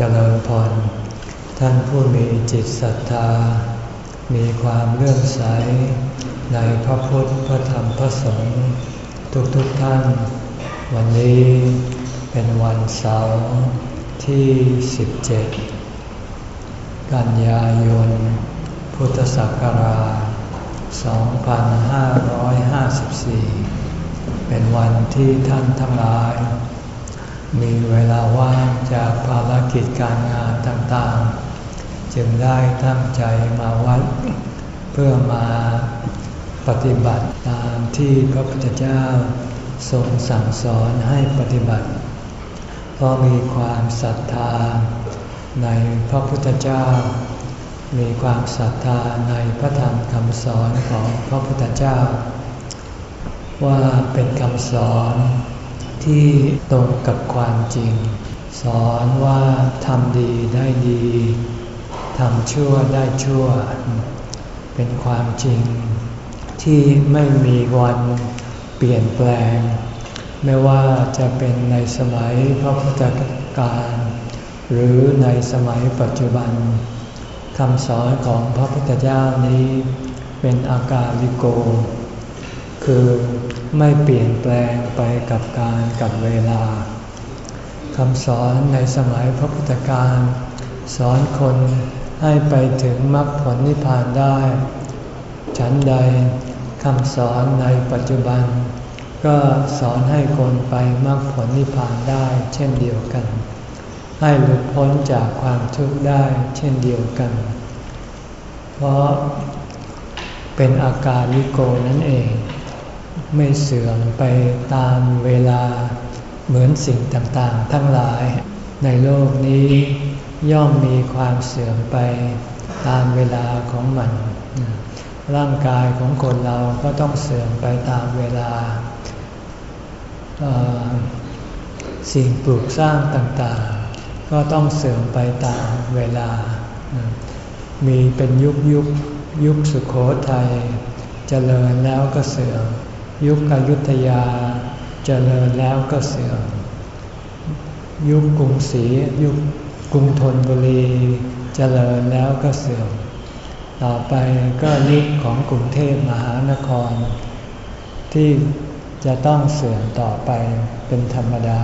เจริญพร ท่านผู้มีจิตศรัทธา มีความเลื่อมใส ในพระพุทธ พระธรรม พระสงฆ์ทุกๆทท่าน วันนี้เป็นวันเสาร์ที่ 17 กันยายน พุทธศักราช 2554 เป็นวันที่ท่านทั้งหลาย มีเวลาว่างจากภารกิจการงานต่างๆ จึงได้ตั้งใจมาวัด เพื่อมาปฏิบัติตามที่พระพุทธเจ้าทรงสั่งสอนให้ปฏิบัติ เพราะมีความศรัทธา ในพระพุทธเจ้า มีความศรัทธาในพระธรรมคำสอนของพระพุทธเจ้า ว่าเป็นคำสอน ที่ตรงกับความจริง สอนว่าทำดีได้ดีทำชั่วได้ชั่ว เป็นความจริง ที่ไม่มีวันเปลี่ยนแปลง ไม่ว่าจะเป็นในสมัยพระพุทธกาลหรือในสมัยปัจจุบันคำสอนของพระพุทธเจ้านี้ เป็นอากาลิโก คือ ไม่เปลี่ยนแปลงไปกับการกับเวลาคำสอนในสมัยพระพุทธการสอนคนให้ไปถึงมรรคผลนิพพานได้ ฉันใดคำสอนในปัจจุบัน ก็สอนให้คนไปมรรคผลนิพพานได้เช่นเดียวกัน ให้หลุดพ้นจากความทุกข์ได้เช่นเดียวกัน เพราะเป็นอาการลิโกนั่นเอง ไม่เสื่อมไปตามเวลาเหมือนสิ่งต่างๆ ทั้งหลาย ในโลกนี้ย่อมมีความเสื่อมไปตามเวลาของมัน ร่างกายของคนเราก็ต้องเสื่อมไปตามเวลา สิ่งปลูกสร้างต่างๆ ก็ต้องเสื่อมไปตามเวลา มีเป็นยุคยุคยุคสุขโขทัยเจริญแล้วก็เสื่อม ยุคอยุธยาเจริญแล้วก็เสื่อม ยุคกรุงศรียุคกรุงธนบุรีเจริญแล้วก็เสื่อม ต่อไปก็ยุคของกรุงเทพมหานคร ที่จะต้องเสื่อมต่อไปเป็นธรรมดา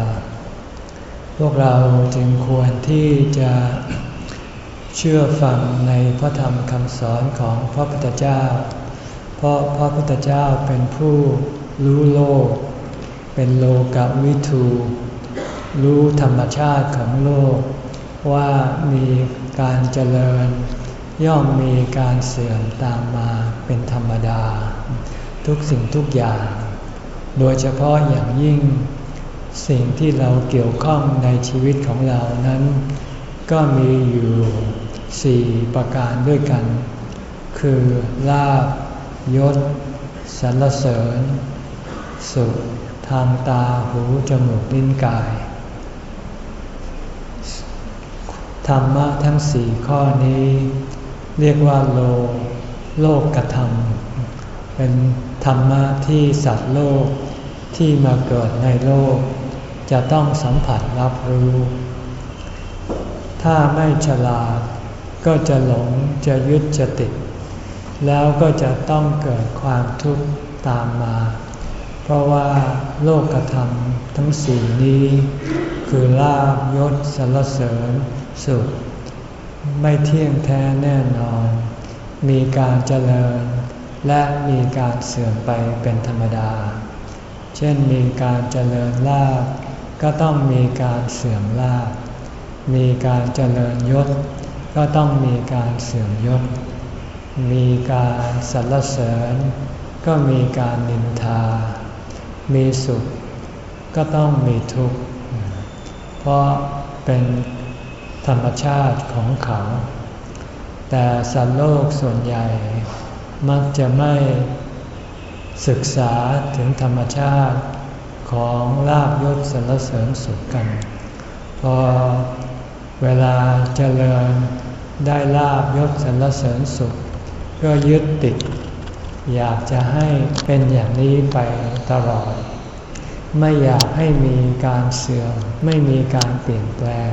พวกเราจึงควรที่จะเชื่อฟังในพระธรรมคำสอนของพระพุทธเจ้า ราะพระพุทธเจ้าเป็นผู้รู้โลก เป็นโลกวิทูรู้ธรรมชาติของโลก ว่ามีการเจริญ ย่อมมีการเสื่อมตามมาเป็นธรรมดา ทุกสิ่งทุกอย่าง โดยเฉพาะอย่างยิ่ง สิ่งที่เราเกี่ยวข้องในชีวิตของเรานั้น ก็มีอยู่สี่ประการด้วยกัน คือลาบ ยศสรรเสริญ สุขทางตาหูจมูกลิ้นกาย ธรรมะทั้งสี่ข้อนี้ เรียกว่าโลโลกกระทำเป็นธรรมะที่สัตว์โลกที่มาเกิดในโลก จะต้องสัมผัสรับรู้ ถ้าไม่ฉลาดก็จะหลงจะยึดจะติด แล้วก็จะต้องเกิดความทุกข์ตามมา เพราะว่าโลกธรรมทั้งสี่นี้ คือลาบยศสรรเสริญสุข ไม่เที่ยงแท้แน่นอน มีการเจริญ และมีการเสื่อมไปเป็นธรรมดา เช่นมีการเจริญลาบก็ต้องมีการเสื่อมลาบมีการเจริญยศ ก็ต้องมีการเสื่อมยศ มีการสรรเสริญ ก็มีการนินทา มีสุข ก็ต้องมีทุกข์ เพราะเป็นธรรมชาติของเขา แต่สัตว์โลกส่วนใหญ่มักจะไม่ศึกษาถึงธรรมชาติของลาบยศสรรเสริญสุขกัน พอเวลาเจริญได้ลาบยศสรรเสริญสุข ก็ยึดติด อยากจะให้เป็นอย่างนี้ไปตลอด ไม่อยากให้มีการเสื่อม ไม่มีการเปลี่ยนแปลง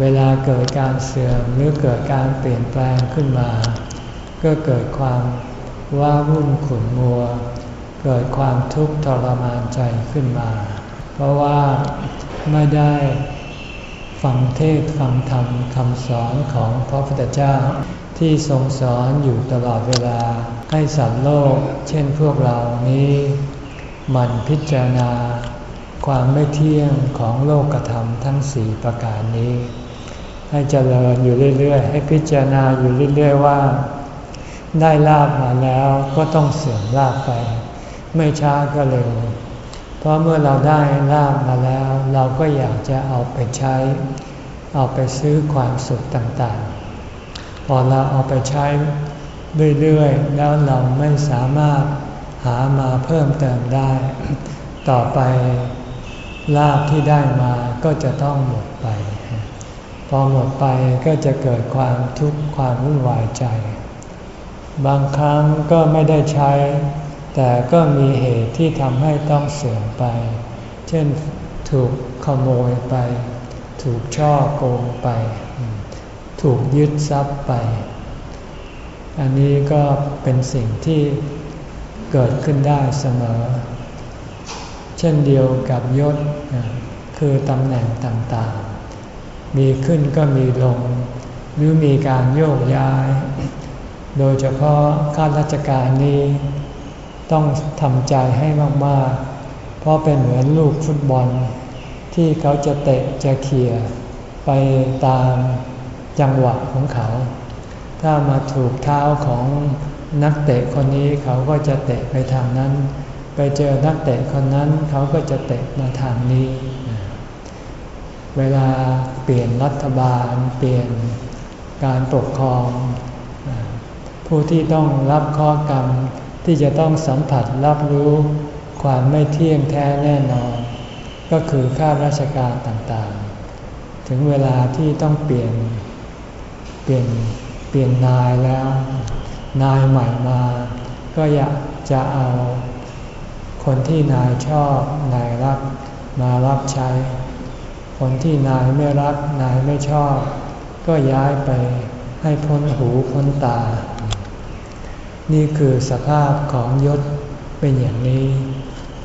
เวลาเกิดการเสื่อมหรือเกิดการเปลี่ยนแปลงขึ้นมา ก็เกิดความว้าวุ่นขุ่นมัว เกิดความทุกข์ทรมานใจขึ้นมา เพราะว่าไม่ได้ฟังเทศฟังธรรมคำสอนของพระพุทธเจ้า ที่ทรงสอนอยู่ตลอดเวลาให้สัตว์โลก เช่นพวกเรานี้มันพิจารณา ความไม่เที่ยงของโลกธรรมทั้งสี่ประการนี้ ให้เจริญอยู่เรื่อย ๆ ให้พิจารณาอยู่เรื่อย ๆ ว่า ได้ลาบมาแล้วก็ต้องเสื่อมลาบไป ไม่ช้าก็เร็วเพราะเมื่อเราได้ลาบมาแล้ว เราก็อยากจะเอาไปใช้ เอาไปซื้อความสุขต่างๆ พอเราเอาไปใช้เรื่อยๆ แล้วเราไม่สามารถหามาเพิ่มเติมได้ ต่อไปลาบที่ได้มาก็จะต้องหมดไป พอหมดไปก็จะเกิดความทุกข์ความวุ่นวายใจ บางครั้งก็ไม่ได้ใช้ แต่ก็มีเหตุที่ทำให้ต้องเสื่อมไป เช่นถูกขโมยไป ถูกช่อโกงไป ถูกยึดทรัพย์ไป อันนี้ก็เป็นสิ่งที่เกิดขึ้นได้เสมอ เช่นเดียวกับยศคือตำแหน่งต่างๆ มีขึ้นก็มีลง หรือมีการโยกย้าย โดยเฉพาะข้าราชการนี้ ต้องทำใจให้มาก ๆ เพราะเป็นเหมือนลูกฟุตบอล ที่เขาจะเตะจะเขี่ยไปตาม จังหวะของเขา ถ้ามาถูกเท้าของนักเตะคนนี้เขาก็จะเตะไปทางนั้น ไปเจอนักเตะคนนั้นเขาก็จะเตะมาทางนี้ เวลาเปลี่ยนรัฐบาล เปลี่ยนการปกครอง ผู้ที่ต้องรับข้อกรรมที่จะต้องสัมผัสรับรู้ความไม่เที่ยงแท้แน่นอน ก็คือข้าราชการต่างๆ ถึงเวลาที่ต้องเปลี่ยน เปลี่ยนเปลี่ยนนายแล้ว นายใหม่มา ก็อยากจะเอาคนที่นายชอบนายรักมารับใช้ คนที่นายไม่รักนายไม่ชอบ ก็ย้ายไปให้พ้นหูพ้นตา นี่คือสภาพของยศเป็นอย่างนี้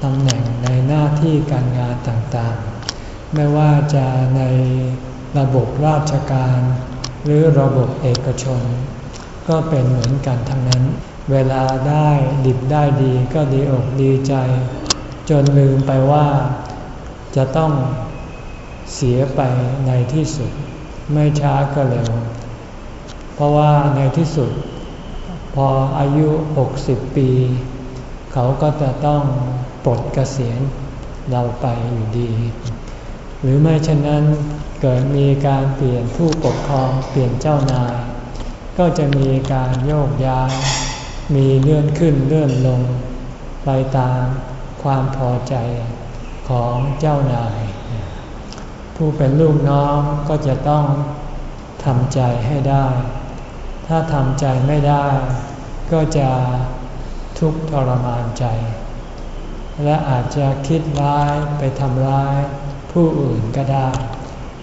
ตำแหน่งในหน้าที่การงานต่างๆ ไม่ว่าจะในระบบราชการ หรือระบบเอกชน ก็เป็นเหมือนกันทั้งนั้น เวลาได้ดิบได้ดีก็ดีอกดีใจ จนลืมไปว่า จะต้องเสียไปในที่สุด ไม่ช้าก็เร็ว เพราะว่าในที่สุด พออายุ 60 ปี เขาก็จะต้องปลดเกษียณเราไปอยู่ดี หรือไม่เช่นนั้นเกิดมีการเปลี่ยนผู้ปกครองเปลี่ยนเจ้านาย ก็จะมีการโยกย้าย มีเลื่อนขึ้นเลื่อนลง ไปตามความพอใจของเจ้านาย ผู้เป็นลูกน้องก็จะต้องทำใจให้ได้ ถ้าทำใจไม่ได้ ก็จะทุกข์ทรมานใจ และอาจจะคิดร้ายไปทำร้าย ผู้อื่นก็ได้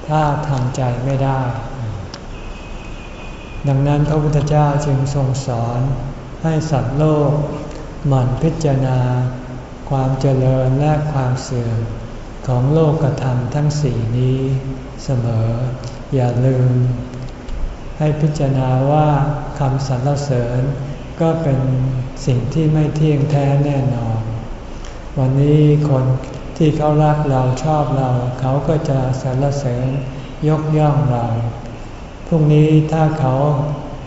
ถ้าทำใจไม่ได้ ดังนั้นพระพุทธเจ้าจึงทรงสอนให้สัตว์โลก หมั่นพิจารณา ความเจริญและความเสื่อมของโลกธรรมทั้งสี่นี้เสมอ อย่าลืม ให้พิจารณาว่าคำสรรเสริญ ก็เป็นสิ่งที่ไม่เที่ยงแท้แน่นอน วันนี้คน ที่เขารักเราชอบเรา เขาก็จะสรรเสริญยกย่องเรา พรุ่งนี้ถ้าเขา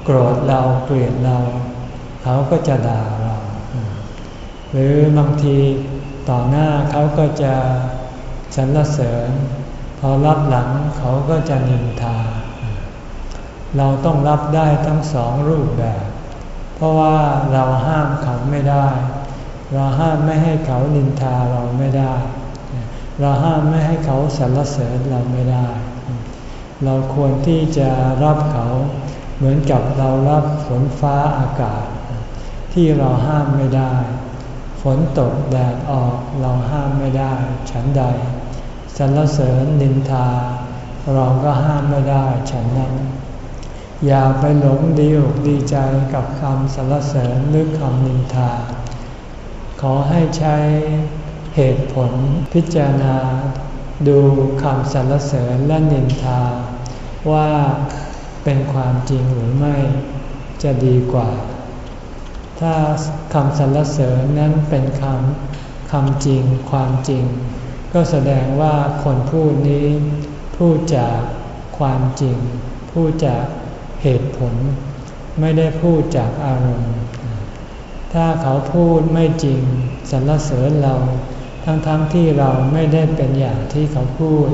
โกรธเราเกลียดเรา เขาก็จะด่าเรา หรือบางทีต่อหน้าเขาก็จะสรรเสริญ พอรับหลังเขาก็จะนินทา เราต้องรับได้ทั้งสองรูปแบบ เพราะว่าเราห้ามเขาไม่ได้ เราห้ามไม่ให้เขานินทาเราไม่ได้ เราห้ามไม่ให้เขาสรรเสริญเราไม่ได้ เราควรที่จะรับเขาเหมือนกับเรารับฝนฟ้าอากาศ ที่เราห้ามไม่ได้ ฝนตกแดดออกเราห้ามไม่ได้ ฉันใดสรรเสริญนินทา เราก็ห้ามไม่ได้ฉันนั้น อย่าไปหลงดีอกดีใจกับคำสรรเสริญหรือคำนินทา ขอให้ใช้ เหตุผลพิจารณา ดูคำสรรเสริญและนินทา ว่าเป็นความจริงหรือไม่จะดีกว่า ถ้าคำสรรเสริญนั้นเป็นคำคำจริงความจริง ก็แสดงว่าคนพูดนี้พูดจากความจริง พูดจากเหตุผล ไม่ได้พูดจากอารมณ์ ถ้าเขาพูดไม่จริงสรรเสริญเรา ทั้งๆทที่เราไม่ได้เป็นอย่างที่เขาพูด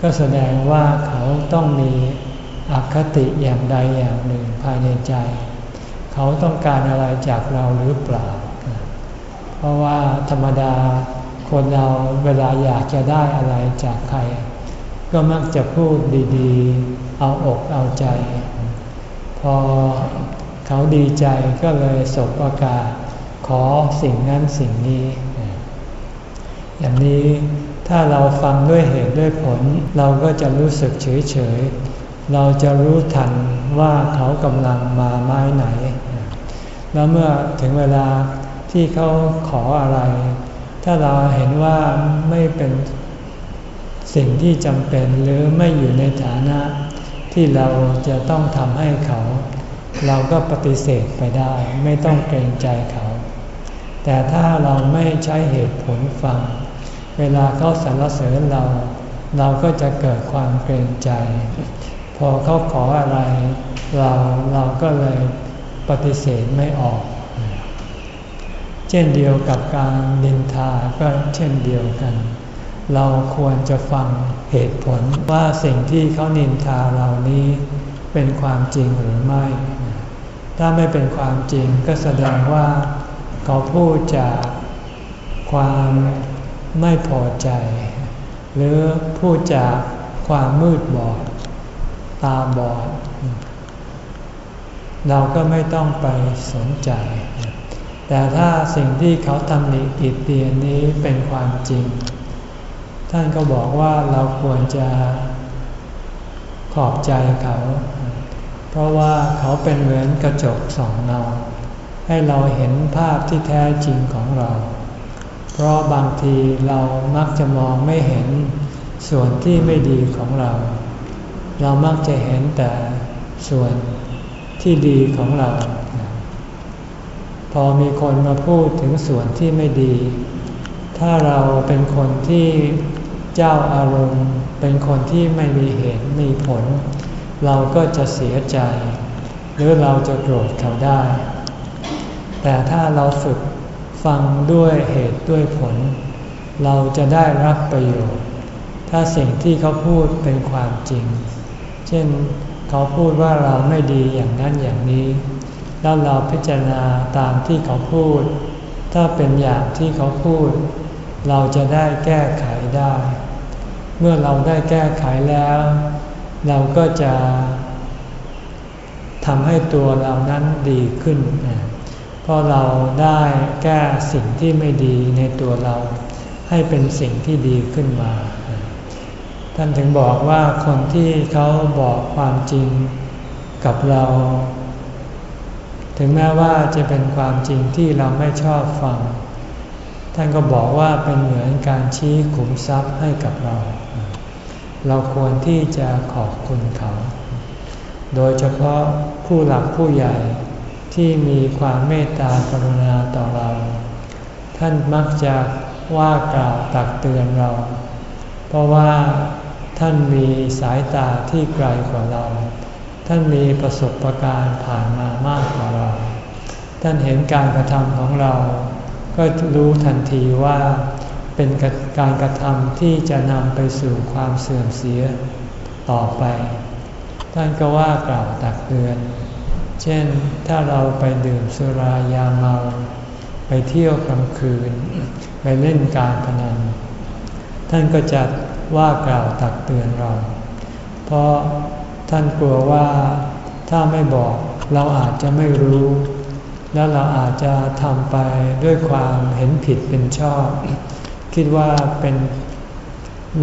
ก็แสดงว่าเขาต้องมีอคติอย่างใดอย่างหนึ่งภายในใจ เขาต้องการอะไรจากเราหรือเปล่า เพราะว่าธรรมดาคนเราเวลาอยากจะได้อะไรจากใคร ก็มักจะพูดดีๆ เอาอกเอาใจ พอเขาดีใจก็เลยสบโอกาสขอสิ่งนั้นสิ่งนี้ อย่างนี้ถ้าเราฟังด้วยเหตุด้วยผล เราก็จะรู้สึกเฉยๆเราจะรู้ทันว่าเขากำลังมาไม้ไหน แล้วเมื่อถึงเวลาที่เขาขออะไร ถ้าเราเห็นว่าไม่เป็นสิ่งที่จำเป็นหรือไม่อยู่ในฐานะ ที่เราจะต้องทำให้เขา เราก็ปฏิเสธไปได้ ไม่ต้องเกรงใจเขา แต่ถ้าเราไม่ใช้เหตุผลฟัง เวลาเขาสรรเสริญเรา เราก็จะเกิดความเกรงใจ พอเขาขออะไร เราเราก็เลยปฏิเสธไม่ออก เช่นเดียวกับการนินทาก็เช่นเดียวกัน เราควรจะฟังเหตุผลว่าสิ่งที่เขานินทาเรานี้เป็นความจริงหรือไม่ ถ้าไม่เป็นความจริงก็แสดงว่าเขาพูดจากความ ไม่พอใจ หรือพูดจากความมืดบอด ตาบอด เราก็ไม่ต้องไปสนใจ แต่ถ้าสิ่งที่เขาทำหนิติเตียนนี้เป็นความจริง ท่านก็บอกว่าเราควรจะขอบใจเขา เพราะว่าเขาเป็นเหมือนกระจกสองเงาให้เราเห็นภาพที่แท้จริงของเรา พราะบางทีเรามักจะมองไม่เห็นส่วนที่ไม่ดีของเรา เรามักจะเห็นแต่ส่วนที่ดีของเรา พอมีคนมาพูดถึงส่วนที่ไม่ดี ถ้าเราเป็นคนที่เจ้าอารมณ์ เป็นคนที่ไม่มีเหตุมีผล เราก็จะเสียใจ หรือเราจะโกรธเขาได้ แต่ถ้าเราฝึก ฟังด้วยเหตุด้วยผล เราจะได้รับประโยชน์ ถ้าสิ่งที่เขาพูดเป็นความจริง เช่นเขาพูดว่าเราไม่ดีอย่างนั้นอย่างนี้ แล้วเราพิจารณาตามที่เขาพูด ถ้าเป็นอย่างที่เขาพูด เราจะได้แก้ไขได้ เมื่อเราได้แก้ไขแล้ว เราก็จะทำให้ตัวเรานั้นดีขึ้นเพ ราะเราได้แก้สิ่งที่ไม่ดีในตัวเรา ให้เป็นสิ่งที่ดีขึ้นมา ท่านถึงบอกว่าคนที่เขาบอกความจริงกับเรา ถึงแม้ว่าจะเป็นความจริงที่เราไม่ชอบฟัง ท่านก็บอกว่าเป็นเหมือนการชี้ขุมทรัพย์ให้กับเรา เราควรที่จะขอบคุณเขา โดยเฉพาะผู้หลักผู้ใหญ่ ที่มีความเมตตากรุณาต่อเรา ท่านมักจะว่ากล่าวตักเตือนเรา เพราะว่าท่านมีสายตาที่ไกลกว่าเรา ท่านมีประสบการณ์ผ่านมามากกว่าเรา ท่านเห็นการกระทำของเรา ก็รู้ทันทีว่าเป็นการกระทำที่จะนำไปสู่ความเสื่อมเสียต่อไป ท่านก็ว่ากล่าวตักเตือน เช่นถ้าเราไปดื่มสุรายาเมา ไปเที่ยวกลางคืน ไปเล่นการพนัน ท่านก็จะว่ากล่าวตักเตือนเรา เพราะท่านกลัวว่าถ้าไม่บอกเราอาจจะไม่รู้ แล้วเราอาจจะทำไปด้วยความเห็นผิดเป็นชอบ คิดว่าเป็น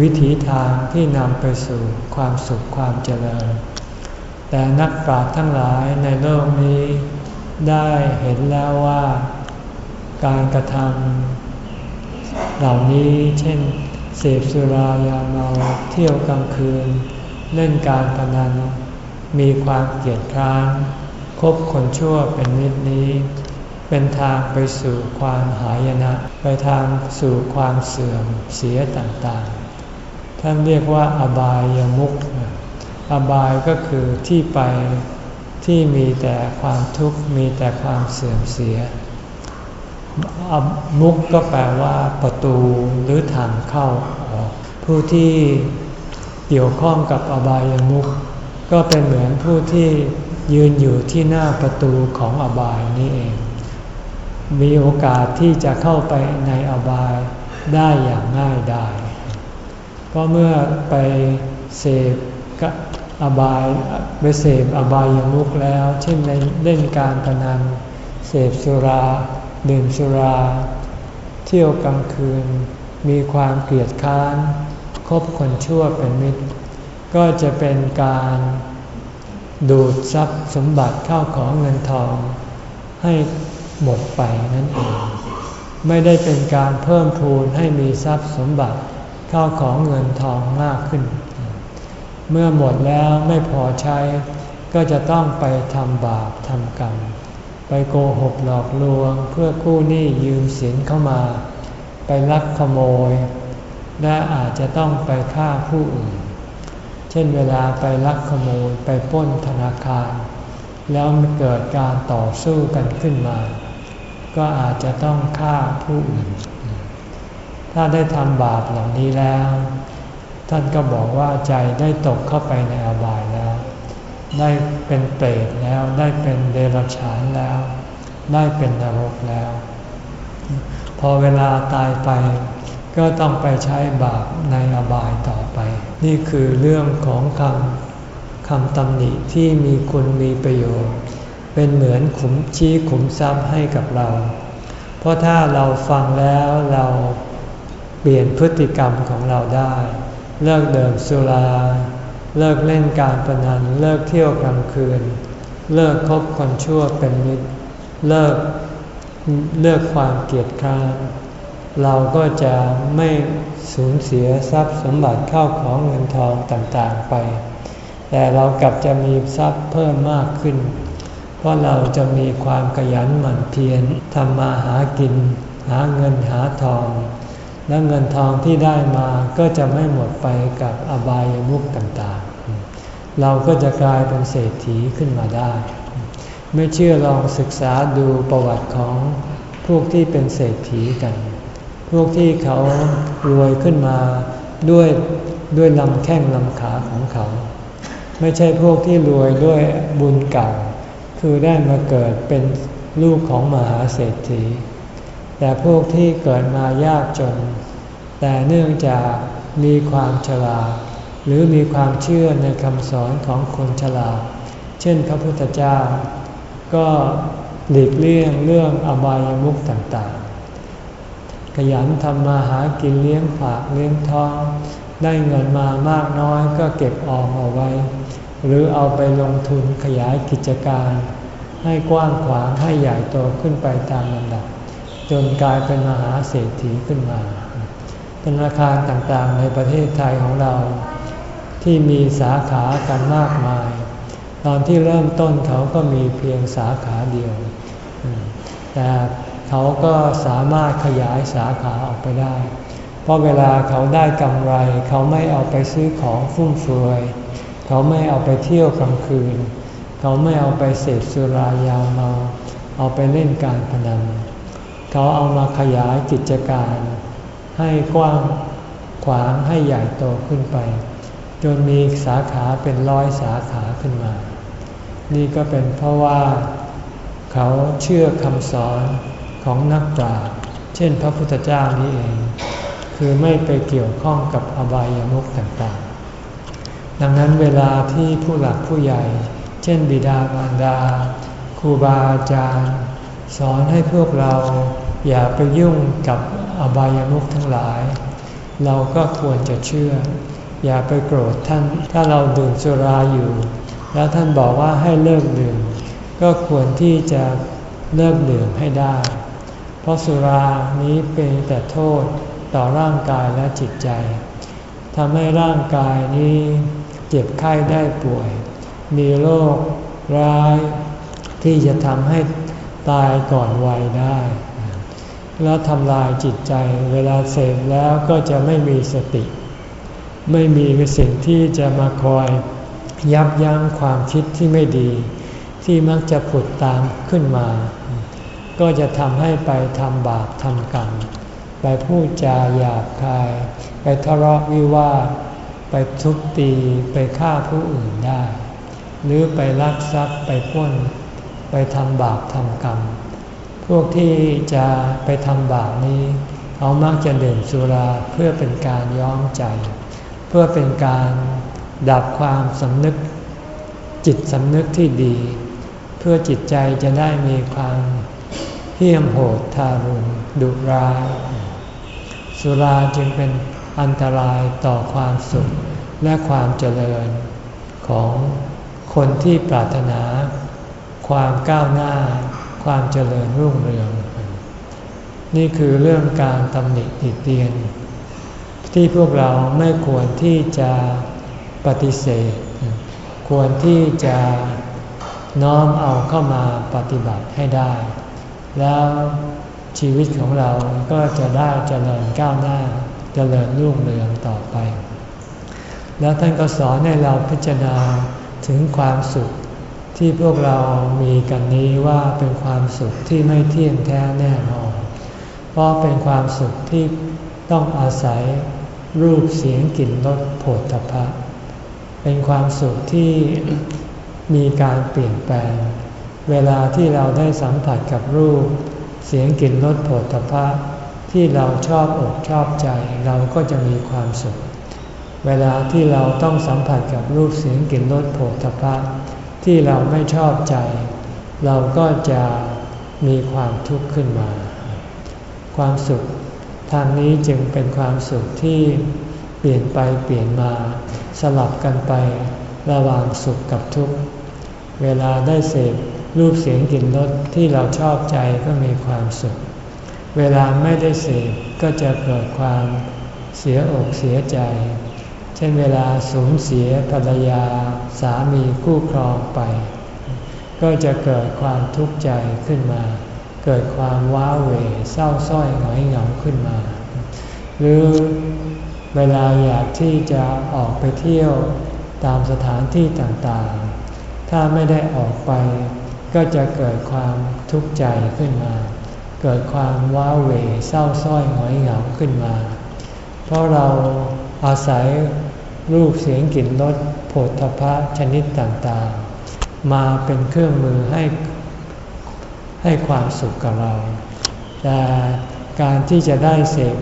วิถีทางที่นำไปสู่ความสุขความเจริญ แต่นักปราชญ์ทั้งหลายในโลกนี้ได้เห็นแล้วว่าการกระทำเหล่านี้เช่น เสพสุรายาเมาเที่ยวกลางคืน เล่นการพนัน มีความเกลียดคร้านคบคนชั่วเป็นมิตรนี้ เป็นทางไปสู่ความหายนะ ไปทางสู่ความเสื่อมเสียต่างๆ ท่านเรียกว่าอบายามุก อบายก็คือที่ไปที่มีแต่ความทุกข์มีแต่ความเสื่อมเสีย มุกก็แปลว่าประตูหรือทางเข้าออก ผู้ที่เกี่ยวข้องกับอบายามุกก็เป็นเหมือนผู้ที่ยืนอยู่ที่หน้าประตูของอบายนี่เอง มีโอกาสที่จะเข้าไปในอบายได้อย่างง่ายดายเพราะเมื่อไปเสพ อบายไปเสพอบายามุกแล้ว เช่นในเล่นการพนันเสพสุราดื่มสุรา เที่ยวกลางคืน มีความเกลียดค้านคบคนชั่วเป็นมิตร ก็จะเป็นการดูดทรัพย์สมบัติเข้าของเงินทอง ให้หมดไปนั่นเองไม่ได้เป็นการเพิ่มพูนให้มีทรัพย์สมบัติเข้าของเงินทองมากขึ้น เมื่อหมดแล้วไม่พอใช้ ก็จะต้องไปทำบาปทำกรรม ไปโกหกหลอกลวงเพื่อกู้หนี้ยืมสินเข้ามา ไปลักขโมย และอาจจะต้องไปฆ่าผู้อื่น เช่นเวลาไปลักขโมยไปป้นธนาคาร แล้วเกิดการต่อสู้กันขึ้นมา ก็อาจจะต้องฆ่าผู้อื่น ถ้าได้ทำบาปเหล่านี้แล้ว ท่านก็บอกว่าใจได้ตกเข้าไปในอบายแล้ว ได้เป็นเปรตแล้ว ได้เป็นเดรัจฉานแล้ว ได้เป็นนรกแล้ว พอเวลาตายไป ก็ต้องไปใช้บาปในอบายต่อไป นี่คือเรื่องของคำคำตำหนิที่มีคุณมีประโยชน์ เป็นเหมือนขุมชี้ขุมทรัพย์ให้กับเรา เพราะถ้าเราฟังแล้วเราเปลี่ยนพฤติกรรมของเราได้ เลิกเดิมสุรา เลิกเล่นการพนัน เลิกเที่ยวกลางคืน เลิกคบคนชั่วเป็นมิตร เลิกเลิกความเกลียดคร้านเราก็จะไม่สูญเสียทรัพย์สมบัติเข้าของเงินทองต่างๆไป แต่เรากลับจะมีทรัพย์เพิ่มมากขึ้น เพราะเราจะมีความขยันหมั่นเพียรทำมาหากิน หาเงินหาทอง และเงินทองที่ได้มาก็จะไม่หมดไปกับอบายมุกต่างๆ เราก็จะกลายเป็นเศรษฐีขึ้นมาได้ ไม่เชื่อลองศึกษาดูประวัติของพวกที่เป็นเศรษฐีกัน พวกที่เขารวยขึ้นมาด้วยด้วยลำแข้งลำขาของเขา ไม่ใช่พวกที่รวยด้วยบุญเก่า คือได้มาเกิดเป็นลูกของมหาเศรษฐี แต่พวกที่เกิดมายากจน แต่เนื่องจากมีความฉลาด หรือมีความเชื่อในคำสอนของคนฉลาด เช่นพระพุทธเจ้า ก็หลีกเลี่ยงเรื่องอบายมุขต่างๆ ขยันทำมาหากินเลี้ยงฝากเลี้ยงท้อง ได้เงินมามากน้อยก็เก็บออมเอาไว้ หรือเอาไปลงทุนขยายกิจการ ให้กว้างขวางให้ใหญ่โตขึ้นไปตามลำดับ จนกลายเป็นมหาเศรษฐีขึ้นมา ธนาคารต่างๆในประเทศไทยของเรา ที่มีสาขากันมากมาย ตอนที่เริ่มต้นเขาก็มีเพียงสาขาเดียว แต่เขาก็สามารถขยายสาขาออกไปได้ เพราะเวลาเขาได้กำไร เขาไม่เอาไปซื้อของฟุ่มเฟือย เขาไม่เอาไปเที่ยวกลางคืน เขาไม่เอาไปเสพสุรายาเมา เอาไปเล่นการพนัน เขาเอามาขยายกิจการ ให้กว้างขวางให้ใหญ่โตขึ้นไป จนมีสาขาเป็นร้อยสาขาขึ้นมา นี่ก็เป็นเพราะว่า เขาเชื่อคำสอนของนักปราชญ์เช่นพระพุทธเจ้านี่เอง คือไม่ไปเกี่ยวข้องกับอบายามุขต่างๆ ดังนั้นเวลาที่ผู้หลักผู้ใหญ่ เช่นบิดามารดาครูบาอาจารย์ สอนให้พวกเราอย่าไปยุ่งกับอบายามุขทั้งหลาย เราก็ควรจะเชื่อ อย่าไปโกรธท่าน ถ้าเราดื่มสุราอยู่ แล้วท่านบอกว่าให้เลิกดื่ม ก็ควรที่จะเลิกดื่มให้ได้ เพราะสุรานี้เป็นแต่โทษต่อร่างกายและจิตใจทำให้ร่างกายนี้เจ็บไข้ได้ป่วย มีโรคร้ายที่จะทำให้ ตายก่อนวัยได้ แล้วทำลายจิตใจเวลาเสพแล้วก็จะไม่มีสติ ไม่มีสิ่งที่จะมาคอยยับยั้งความคิดที่ไม่ดี ที่มักจะผุดตามขึ้นมา ก็จะทำให้ไปทำบาปทำกรรมไปพูดจาหยาบคาย ไปทะเลาะวิวาทไปทุบตีไปฆ่าผู้อื่นได้ หรือไปลักทรัพย์ไปพ้น ไปทำบาปทำกรรม พวกที่จะไปทำบาปนี้ เขามักจะดื่มสุราเพื่อเป็นการย้อมใจ เพื่อเป็นการดับความสำนึก จิตสำนึกที่ดี เพื่อจิตใจจะได้มีความเหี้ยมโหดทารุณดุร้ายสุราจึงเป็นอันตรายต่อความสุขและความเจริญของคนที่ปรารถนา ความก้าวหน้า ความเจริญรุ่งเรือง นี่คือเรื่องการตำหนิติเตียน ที่พวกเราไม่ควรที่จะปฏิเสธ ควรที่จะน้อมเอาเข้ามาปฏิบัติให้ได้ แล้วชีวิตของเราก็จะได้เจริญก้าวหน้า เจริญรุ่งเรืองต่อไป แล้วท่านก็สอนให้เราพิจารณาถึงความสุข ที่พวกเรามีกันนี้ว่าเป็นความสุขที่ไม่เที่ยงแท้แน่นอน เพราะเป็นความสุขที่ต้องอาศัยรูปเสียงกลิ่นรสโผฏฐัพพะ เป็นความสุขที่มีการเปลี่ยนแปลง เวลาที่เราได้สัมผัสกับรูป เสียงกลิ่นรสโผฏฐัพพะ ที่เราชอบอกชอบใจเราก็จะมีความสุข เวลาที่เราต้องสัมผัสกับรูปเสียงกลิ่นรสโผฏฐัพพะ ที่เราไม่ชอบใจ เราก็จะมีความทุกข์ขึ้นมา ความสุขทางนี้จึงเป็นความสุขที่เปลี่ยนไปเปลี่ยนมา สลับกันไประหว่างสุขกับทุกข์ เวลาได้เสพรูปเสียงกลิ่นรสที่เราชอบใจก็มีความสุข เวลาไม่ได้เสพก็จะเกิดความเสียอกเสียใจ เช่นเวลาสูญเสียภรรยาสามีคู่ครองไป ก็จะเกิดความทุกข์ใจขึ้นมา เกิดความว้าเหวเศร้าส้อยหงอยเหงาขึ้นมา หรือเวลาอยากที่จะออกไปเที่ยวตามสถานที่ต่างๆ ถ้าไม่ได้ออกไป ก็จะเกิดความทุกข์ใจขึ้นมา เกิดความว้าเหวเศร้าส้อยหงอยเหงาขึ้นมา เพราะเราอาศัย รูปเสียงกลิ่นรสโผฏฐพะชนิดต่างๆ มาเป็นเครื่องมือให้ให้ความสุขกับเรา แต่การที่จะได้เสพ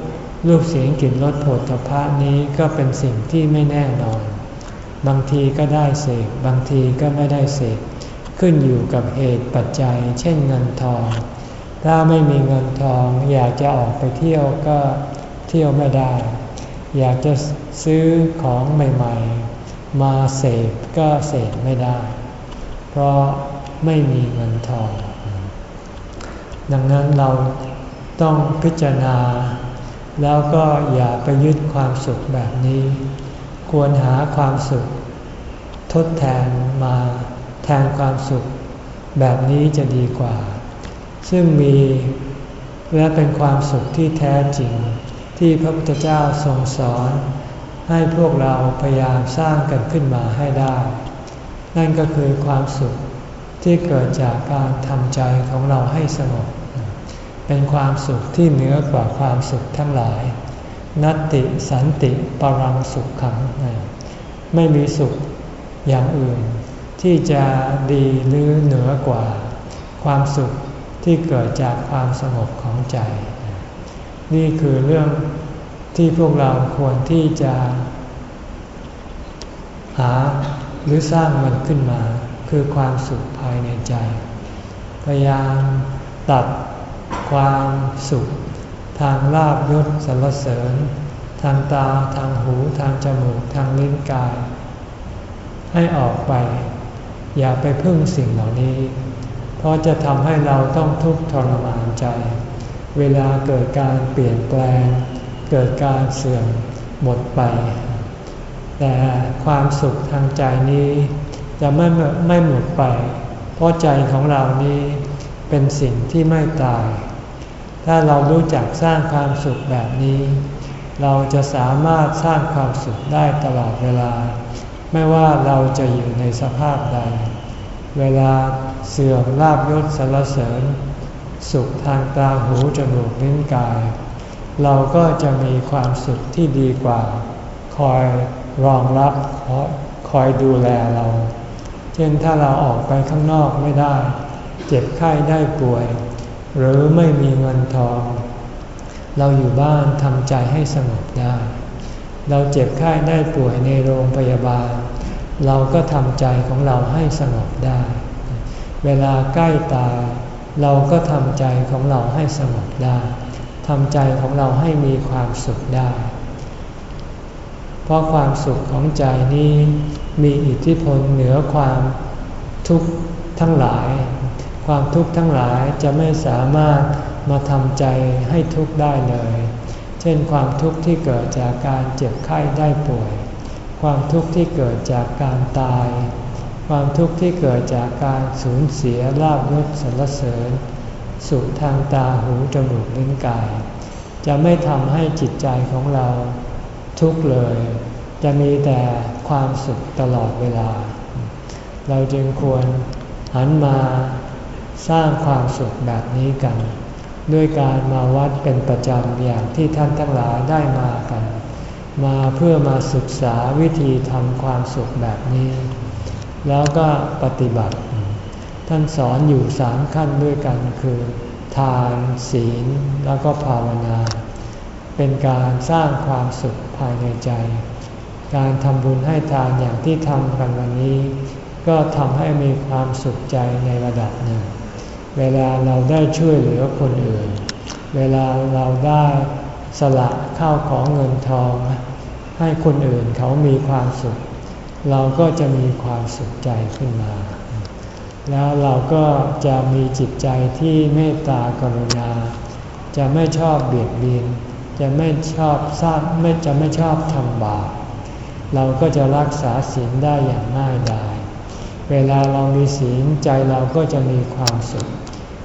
รูปเสียงกลิ่นรสโผฏฐพะนี้ก็เป็นสิ่งที่ไม่แน่นอน บางทีก็ได้เสพบางทีก็ไม่ได้เสพขึ้นอยู่กับเหตุปัจจัย เช่นเงินทอง ถ้าไม่มีเงินทองอยากจะออกไปเที่ยวก็เที่ยวไม่ได้ อยากจะซื้อของใหม่ ๆ มาเสพก็เสพไม่ได้ เพราะไม่มีเงินทอง ดังนั้นเราต้องพิจารณา แล้วก็อย่าไปยึดความสุขแบบนี้ ควรหาความสุข ทดแทนมาแทนความสุข แบบนี้จะดีกว่า ซึ่งมีและเป็นความสุขที่แท้จริง ที่พระพุทธเจ้าทรงสอน ให้พวกเราพยายามสร้างกันขึ้นมาให้ได้ นั่นก็คือความสุขที่เกิดจากการทำใจของเราให้สงบ เป็นความสุขที่เหนือกว่าความสุขทั้งหลาย นัตติสันติปรังสุขขัง ไม่มีสุขอย่างอื่น ที่จะดีหรือเหนือกว่า ความสุขที่เกิดจากความสงบของใจ นี่คือเรื่องที่พวกเราควรที่จะ หาหรือสร้างมันขึ้นมา คือความสุขภายในใจ พยายามตัดความสุข ทางลาบยศสรรเสริญ ทางตาทางหูทางจมูกทางลิ้นกาย ให้ออกไป อย่าไปพึ่งสิ่งเหล่านี้ เพราะจะทำให้เราต้องทุกข์ทรมานใจ เวลาเกิดการเปลี่ยนแปลง เกิดการเสื่อมหมดไป แต่ความสุขทางใจนี้จะไม่ไม่หมดไป เพราะใจของเรานี้เป็นสิ่งที่ไม่ตาย ถ้าเรารู้จักสร้างความสุขแบบนี้ เราจะสามารถสร้างความสุขได้ตลอดเวลา ไม่ว่าเราจะอยู่ในสภาพใด เวลาเสื่อมลาบยศสารเสริญ สุขทางตาหูจมูกลิ้นกาย เราก็จะมีความสุขที่ดีกว่า คอยรองรับคอยดูแลเรา เช่นถ้าเราออกไปข้างนอกไม่ได้ เจ็บไข้ได้ป่วย หรือไม่มีเงินทอง เราอยู่บ้านทำใจให้สงบได้ เราเจ็บไข้ได้ป่วยในโรงพยาบาล เราก็ทำใจของเราให้สงบได้ เวลาใกล้ตาย เราก็ทำใจของเราให้สงบได้ทำใจของเราให้มีความสุขได้ เพราะความสุขของใจนี้มีอิทธิพลเหนือความทุกข์ทั้งหลาย ความทุกข์ทั้งหลายจะไม่สามารถมาทำใจให้ทุกข์ได้เลย เช่นความทุกข์ที่เกิดจากการเจ็บไข้ได้ป่วย ความทุกข์ที่เกิดจากการตาย ความทุกข์ที่เกิดจากการสูญเสียลาบยศสรรเสริญ สุขทางตาหูจมูกลิ้นกาย จะไม่ทำให้จิตใจของเราทุกข์เลย จะมีแต่ความสุขตลอดเวลา เราจึงควรหันมาสร้างความสุขแบบนี้กัน ด้วยการมาวัดเป็นประจำอย่างที่ท่านทั้งหลายได้มากัน มาเพื่อมาศึกษาวิธีทำความสุขแบบนี้ แล้วก็ปฏิบัติ ท่านสอนอยู่สามขั้นด้วยกันคือ ทานศีลแล้วก็ภาวนา เป็นการสร้างความสุขภายในใจ การทำบุญให้ทานอย่างที่ทำกันวันนี้ ก็ทำให้มีความสุขใจในระดับหนึ่ง เวลาเราได้ช่วยเหลือคนอื่น เวลาเราได้สละข้าวของเงินทอง ให้คนอื่นเขามีความสุข เราก็จะมีความสุขใจขึ้นมา แล้วเราก็จะมีจิตใจที่เมตตากรุณา จะไม่ชอบเบียดเบียนจะไม่ชอบสร้างไม่จะไม่ชอบทำบาปเราก็จะรักษาศีลได้อย่างง่ายดายเวลาเรามีศีลใจเราก็จะมีความสุข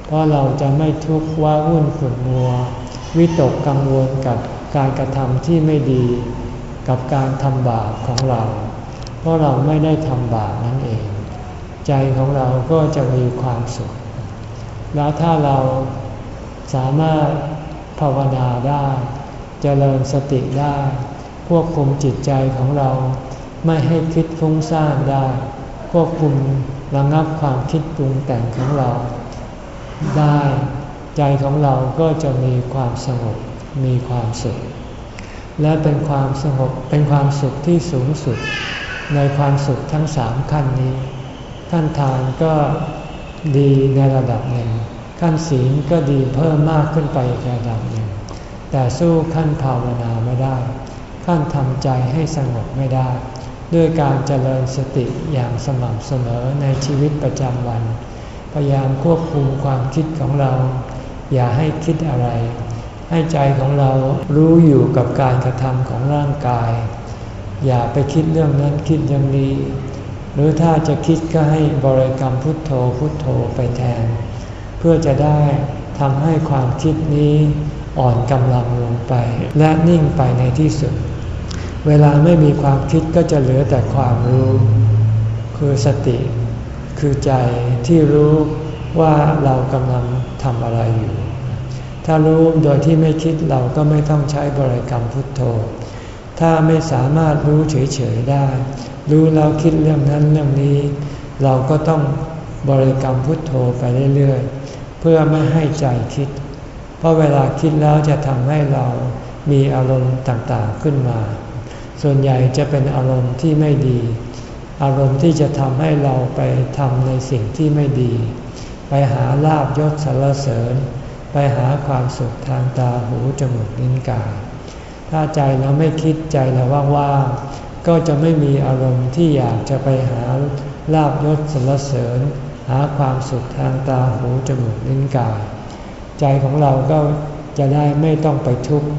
เพราะเราจะไม่ทุกข์ว่าวุ่นขุ่นมัว วิตกกังวลกับการกระทำที่ไม่ดี กับการทำบาปของเรา เพราะเราไม่ได้ทำบาปนั่นเอง ใจของเราก็จะมีความสุข แล้วถ้าเราสามารถภาวนาได้จเจริญสติได้ ควบคุมจิตใจของเราไม่ให้คิดฟุ้งซ่านได้ ควบคุมระงับความคิดปรุงแต่งของเรา ได้ ใจของเราก็จะมีความสงบมีความสุขและเป็นความสงบเป็นความสุขที่สูงสุด ในความสุขทั้งสามขั้นนี้ ขั้นทานก็ดีในระดับหนึ่ง ขั้นศีลก็ดีเพิ่มมากขึ้นไปอีกระดับหนึ่ง แต่สู้ขั้นภาวนาไม่ได้ ขั้นทำใจให้สงบไม่ได้ ด้วยการเจริญสติอย่างสม่ำเสมอในชีวิตประจำวัน พยายามควบคุมความคิดของเรา อย่าให้คิดอะไร ให้ใจของเรารู้อยู่กับการกระทำของร่างกาย อย่าไปคิดเรื่องนั้นคิดอย่างนี้ หรือถ้าจะคิดก็ให้บริกรรมพุทโธพุทโธไปแทน เพื่อจะได้ทำให้ความคิดนี้อ่อนกำลังลงไป และนิ่งไปในที่สุด เวลาไม่มีความคิดก็จะเหลือแต่ความรู้ คือสติ คือใจที่รู้ว่าเรากำลังทำอะไรอยู่ ถ้ารู้โดยที่ไม่คิดเราก็ไม่ต้องใช้บริกรรมพุทโธ ถ้าไม่สามารถรู้เฉยๆได้ รู้แล้วคิดเรื่องนั้นเรื่องนี้ เราก็ต้องบริกรรมพุทโธไปเรื่อยๆ เพื่อไม่ให้ใจคิด เพราะเวลาคิดแล้วจะทำให้เรามีอารมณ์ต่างๆขึ้นมา ส่วนใหญ่จะเป็นอารมณ์ที่ไม่ดี อารมณ์ที่จะทำให้เราไปทำในสิ่งที่ไม่ดี ไปหาลาบยศสรรเสริญ ไปหาความสุขทางตาหูจมูกลิ้นกาย ถ้าใจเราไม่คิดใจเราว่างๆก็จะไม่มีอารมณ์ที่อยากจะไปหาลาบยศสรรเสริญ หาความสุขทางตาหูจมูกลิ้นกาย ใจของเราก็จะได้ไม่ต้องไปทุกข์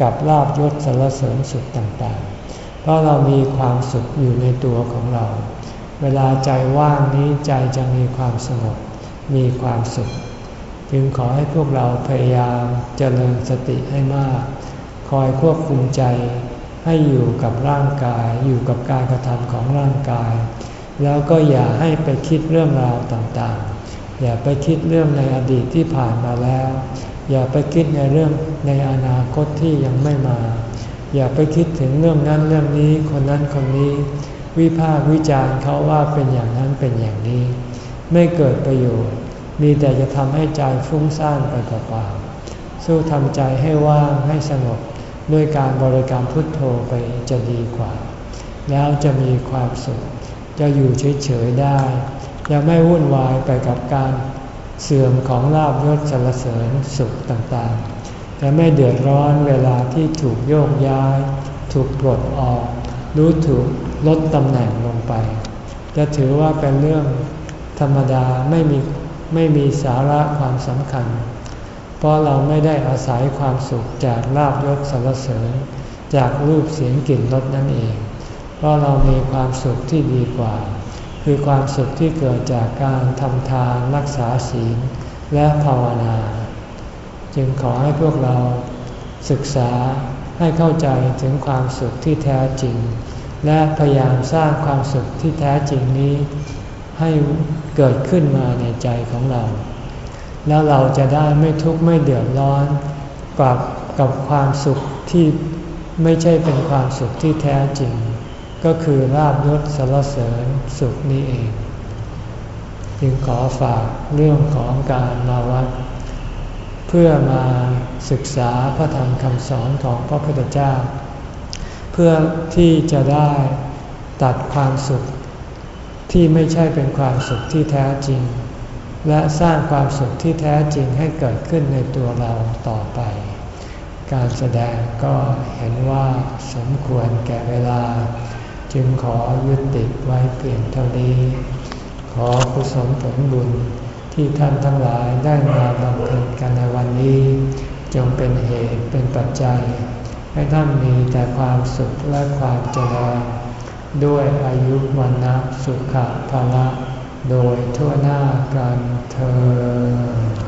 กับลาบยศสรรเสริญสุขต่างๆ เพราะเรามีความสุขอยู่ในตัวของเรา เวลาใจว่างนี้ใจจะมีความสงบ มีความสุข จึงขอให้พวกเราพยายามเจริญสติให้มาก คอยควบคุมใจให้อยู่กับร่างกาย อยู่กับการกระทำของร่างกาย แล้วก็อย่าให้ไปคิดเรื่องราวต่างๆ อย่าไปคิดเรื่องในอดีตที่ผ่านมาแล้ว อย่าไปคิดในเรื่องในอนาคตที่ยังไม่มา อย่าไปคิดถึงเรื่องนั้นเรื่องนี้คนนั้นคนนี้ วิพากษ์วิจารณ์เขาว่าเป็นอย่างนั้นเป็นอย่างนี้ ไม่เกิดประโยชน์ มีแต่จะทำให้ใจฟุ้งซ่านไปเปล่าๆสู้ทำใจให้ว่างให้สงบ ด้วยการบริกรรมพุทโธไปจะดีกว่า แล้วจะมีความสุข จะอยู่เฉยๆได้ จะไม่วุ่นวายไปกับการเสื่อมของลาบยศสรรเสริญสุขต่างๆ จะไม่เดือดร้อนเวลาที่ถูกโยกย้าย ถูกปลดออก รู้ถูกลดตำแหน่งลงไป จะถือว่าเป็นเรื่องธรรมดาไม่มีไม่มีสาระความสำคัญ เพราะเราไม่ได้อาศัยความสุขจากลาบยศสรรเสริญ จากรูปเสียงกลิ่นรสนั่นเอง เพราะเรามีความสุขที่ดีกว่า คือความสุขที่เกิดจากการทำทานรักษาศีลและภาวนา จึงขอให้พวกเราศึกษาให้เข้าใจถึงความสุขที่แท้จริง และพยายามสร้างความสุขที่แท้จริงนี้ ให้เกิดขึ้นมาในใจของเรา แล้วเราจะได้ไม่ทุกข์ไม่เดือดร้อนกับกับความสุขที่ไม่ใช่เป็นความสุขที่แท้จริง ก็คือราบยศสารเสริญสุขนี้เอง จึงขอฝากเรื่องของการมาวัด เพื่อมาศึกษาพระธรรมคำสอนของพระพุทธเจ้า เพื่อที่จะได้ตัดความสุขที่ไม่ใช่เป็นความสุขที่แท้จริง และสร้างความสุขที่แท้จริงให้เกิดขึ้นในตัวเราต่อไป การแสดงก็เห็นว่าสมควรแก่เวลา จึงขอยุติไว้เพียงเท่านี้ ขอกุศลผลบุญที่ท่านทั้งหลายได้มาบำเพ็ญกันในวันนี้ จงเป็นเหตุเป็นปัจจัย ให้ท่านมีแต่ความสุขและความเจริญด้วยอายุวันนะสุขภาละ โดยทั่วหน้ากันเธอ